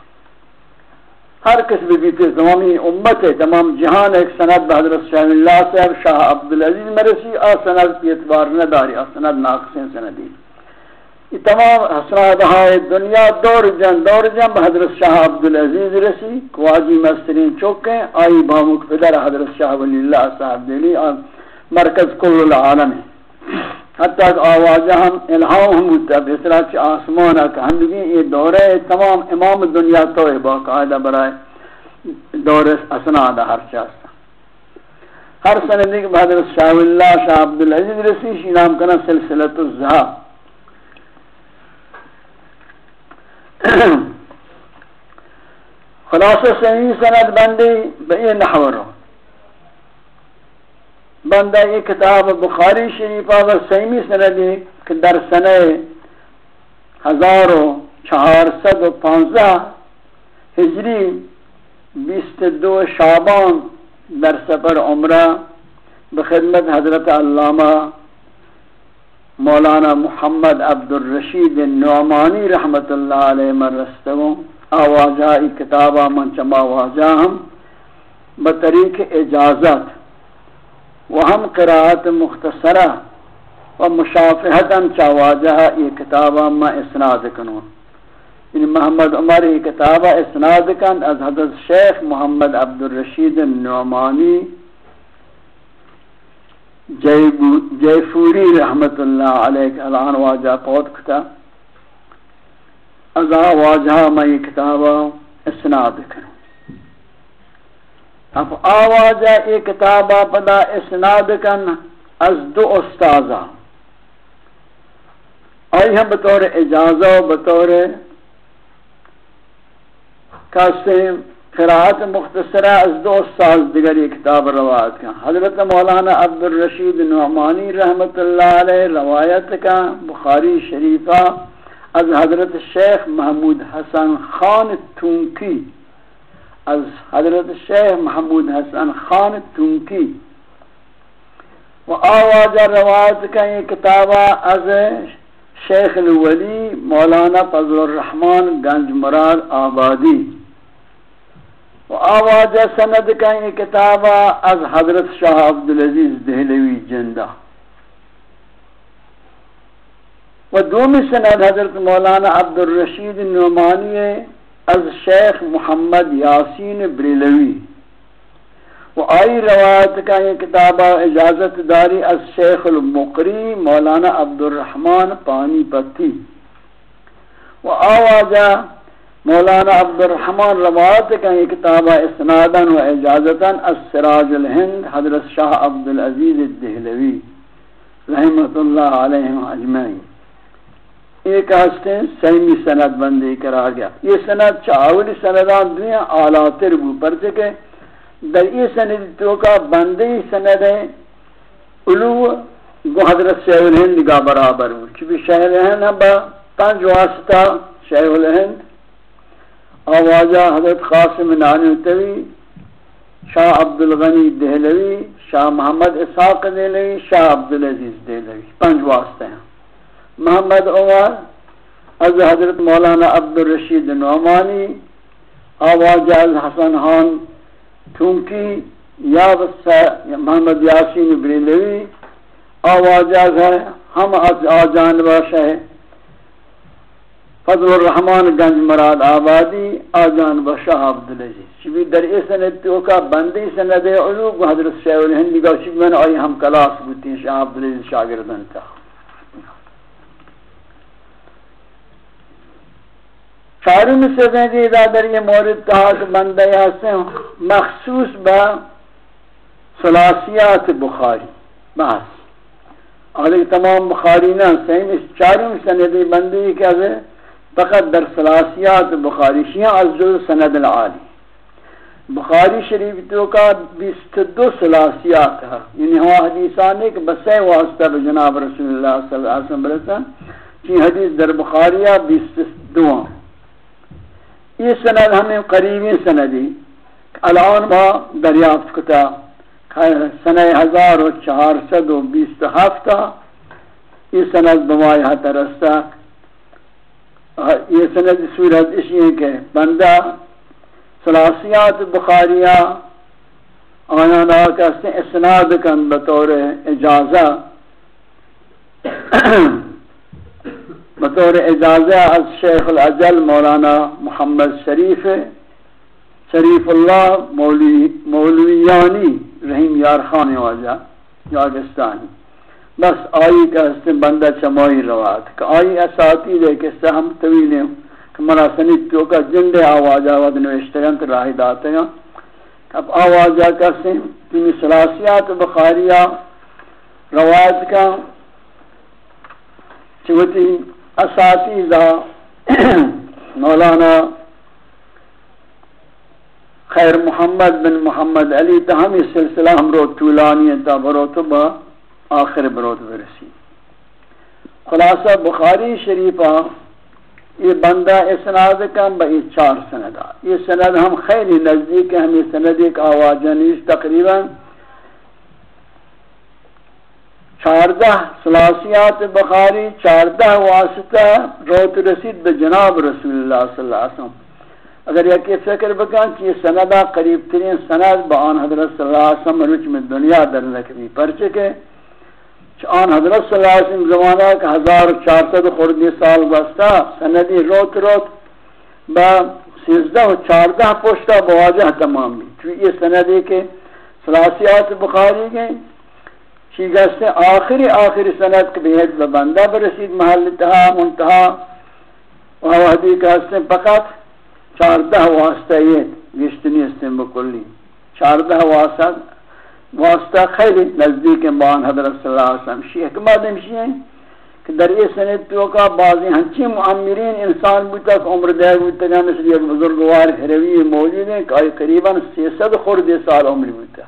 ہر کس بھی بیتے تمامی امت ہے، تمام جہان ایک سند بحضرت شاہ اللہ صاحب، شاہ عبدالعزیز مرسی، آ سند کی اعتبار نداری آ سند ناقص سندی۔ یہ تمام حسنات ہائے دنیا دور جن دور جن حضرت شاہ عبدالعزیز رسی، قواجی مسترین چوکیں، آئی بامک پدر حضرت شاہ ولی اللہ صاحب دلی مرکز کل العالم ہے حتی کہ آوازہ ہم، الہام ہم ہوتا ہے اس طرح چی آسمانہ کہ ہندگی یہ دورے تمام امام دنیا تو ہے، باقاعدہ برائے دور اسناد ہر چاہتا ہر سندی کہ حضرت شاہ اللہ، شاہ عبدالعزیز رسی، شی نام کنا سلسلت الزہاب خلاصہ صحیح سند بندی بئی نحورو بندہ یہ کتاب بخاری شریفہ و سیمی سندی کہ در سنہ ہزار و چہار سد و پانزہ ہجری بیست دو شعبان در سفر عمرہ بخدمت حضرت علامہ مولانا محمد عبد الرشید نعمانی رحمت اللہ علیہ مرستو آوازہ کتابہ من چما واجہ ہم، بطریق اجازت و ہم قراءت مختصرہ و مشافہتا چاواجہ یہ کتابہ ما اسناد کنون یعنی محمد عمر یہ کتابہ اسناد کن از حضرت شیخ محمد عبد الرشید نعمانی جے فوری رحمت اللہ علیہ الان واجہ پوت کتا۔ ازا واجہ میں کتابا اسناد کریں اب آواجہ ایک کتابا پدا اسناد کن، از دو استازہ آئی ہم بطور اجازہ و بطور کاسم قراءت مختصرہ از دو سال دیگر یہ کتاب روایت کا حضرت مولانا عبد الرشید نعمانی رحمت اللہ علیہ روایت کا بخاری شریفہ از حضرت شیخ محمود حسن خان تونکی. از حضرت شیخ محمود حسن خان تونکی. و آواز روایت کا یہ کتابہ از شیخ الولی مولانا فضل الرحمن گنج مراد آبادی. آواز سند کا یہ کتابہ از حضرت شاہ عبدالعزیز دہلوی جندہ. و دومی سند حضرت مولانا عبد الرشید نعمانی از شیخ محمد یاسین بریلوی. و آئی روایت کا یہ کتابہ اجازت داری از شیخ المقری مولانا عبدالرحمن پانی پتی. و آوازہ مولانا عبد الرحمن روایت کا یہ کتاب اسنادا و اجازتا السراج الہند حضرت شاہ عبد العزیز الدہلوی رحمت اللہ علیہ اجمعین۔ ایک ہستے سیمی سند بندی کرا گیا۔ یہ سند چاولی سندان دنیا اعلیٰ تربو پر چکے در یہ سند تو کا بندی سند ہے علو گو حضرت شیخ الہند کا برابر ہو۔ چونکہ شیخ الہند با پنج واسطہ، شیخ الہند آوازہ حضرت قاسم نانوتوی شاہ عبد الغنی دہلوی، شاہ محمد اسحاق دہلوی، شاہ عبدالعزیز دہلوی، پنج واسطے ہیں۔ محمد عمر، از حضرت مولانا عبدالرشید نعمانی آواز از حسن خان چونکی یا محمد یاسین بریلوی آواز از ہے، ہم از آجان باشا ہے فضل الرحمن گنج مراد آبادی، آجان باشا عبدالعزیز. چبی در ای سند تو کا بندی سند علوب حضرت شیخ الہندی کا چبی من آئی ہم کلاس بوتی ہیں شاہ عبدالعزیز شاگردن تا. چارم سے دیں در یہ مورد کہا کہ بندہ سے مخصوص با سلاسیات بخاری. بحث اور تمام بخاری نہ سین اس چارم سندی بندی کیا کہ فقط در سلاسیات بخاری شیعہ از جو سند العالی. بخاری شریف تو کا بیست دو سلاسیات ہے. یعنی ہوا حدیثانے کہ بسے واسطہ بجناب رسول اللہ صلی اللہ علیہ وسلم برسا چی حدیث در بخاریہ بیست دو ہیں. یہ سند ہمیں قریبی سندی الان با دریافت کتا سنہ ہزار و چہار سد و بیست ہفتہ یہ سند بمائی حتی رستا یہ سند صورت اسی ہے کہ بندہ سلاسیات بخاریہ آیا نا کہتے ہیں اسناد کن بطور اجازہ بطور اجازہ از شیخ العجل مولانا محمد شریف شریف اللہ مولوی، مولویانی رحیم یار خان واجہ یاگستانی بس آئی کا اس بندہ چمائی روات کہ آئی اساتی دے کہ ہم طویل ہیں کہ منا سنید کیوں کا جندے آواز آواز نوشتگن تو راہی داتے ہیں۔ اب آواز آ کر سے تین سلاسیات بخاریہ روایت کا چوتی اساتیزہ مولانا خیر محمد بن محمد علی تہمی سلسلہ ہم رو طولانی تا بروتو با آخر بروت برسی۔ خلاصہ بخاری شریفہ، یہ بندہ اسناد کم با چار سندہ یہ سند ہم خیلی نزدیک ہیں ہمیں سند ایک آواجانیش تقریباً چاردہ سلاسیات بخاری، چاردہ واسطہ روت رسید بجناب رسول اللہ صلی اللہ علیہ وسلم۔ اگر یہ فکر بکن کہ یہ سندہ قریب ترین سند با حضرت صلی اللہ علیہ وسلم رچ میں دنیا در لکھنی پرچکے۔ آن حضرت صلی اللہ علیہ وسلم زمانہ کا ہزار چار سد خوردی سال بستا، سندی روت روت با سیزدہ و چاردہ پوشتا بواجہ تمام بھی۔ چونکہ یہ سندی کے سلاسیات بخاری گئے چی گستے آخری آخری سنت کے بہت بندہ برسید، محل تہا، منتہا۔ وحدی کا ہستیں فقط چاردہ واسطہ یہ گشتنی ہستیں بکلی۔ چاردہ واسطہ واسطہ خیلی نزدیک بان حضرت صلی اللہ علیہ وسلم شیح حکمت ہمشی ہیں کہ در یہ سنت تو کا بعضی ہنچی معمرین انسان بوتا کہ عمر دے بوتا کہ مثل ایک بزرگوار حروی موجود ہیں کہ قریباً سیصد خورد سال عمر بوتا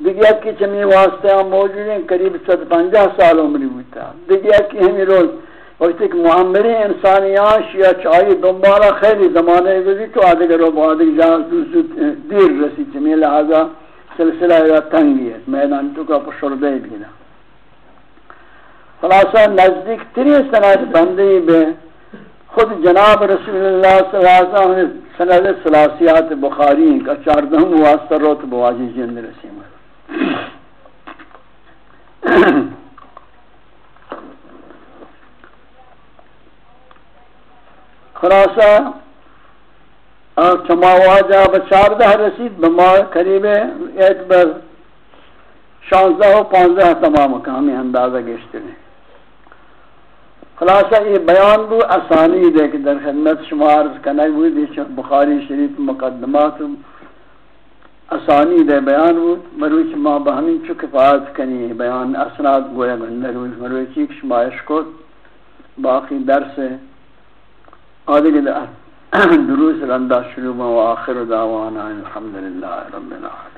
دیگر کی چمی واسطے ہم موجود ہیں قریب ست پنجہ سال عمری ہوتا دیگر کی ہمیں روز وقت ایک معمری انسانیان شیعہ چاہی دنبالا خیلی زمانے گزی تو آدھے رو بہادر جان دیر رسی چمی لہذا سلسلہ یا تنگی ہے، میدان تو کا پشردے بھی نا خلاصہ، نزدیک تری سنت بندی بے خود جناب رسول اللہ صلی اللہ علیہ وسلم سند سلاسیات بخاری کا چاردہم واسطہ روت بواجی جند رسیم۔ خلاصہ ہاں، چما واجہ بچاردہ رسید، بما قریب ایک بر شانزدہ و پانزدہ تمام کامی اندازہ گشتے ہیں۔ خلاصہ، یہ بیان بو اسانی دے کہ در خدمت شمار کنائی ہوئی دیچہ بخاری شریف مقدمات اسانی دے بیان بود مروچ ما بہمین چو کفایت کنی بیان اسناد گویا گندر بود مروچی کش مایش باقی درس آدھے گدہ۔ دروس رندہ شروع و آخر دعوانا الحمدللہ رب العالمين.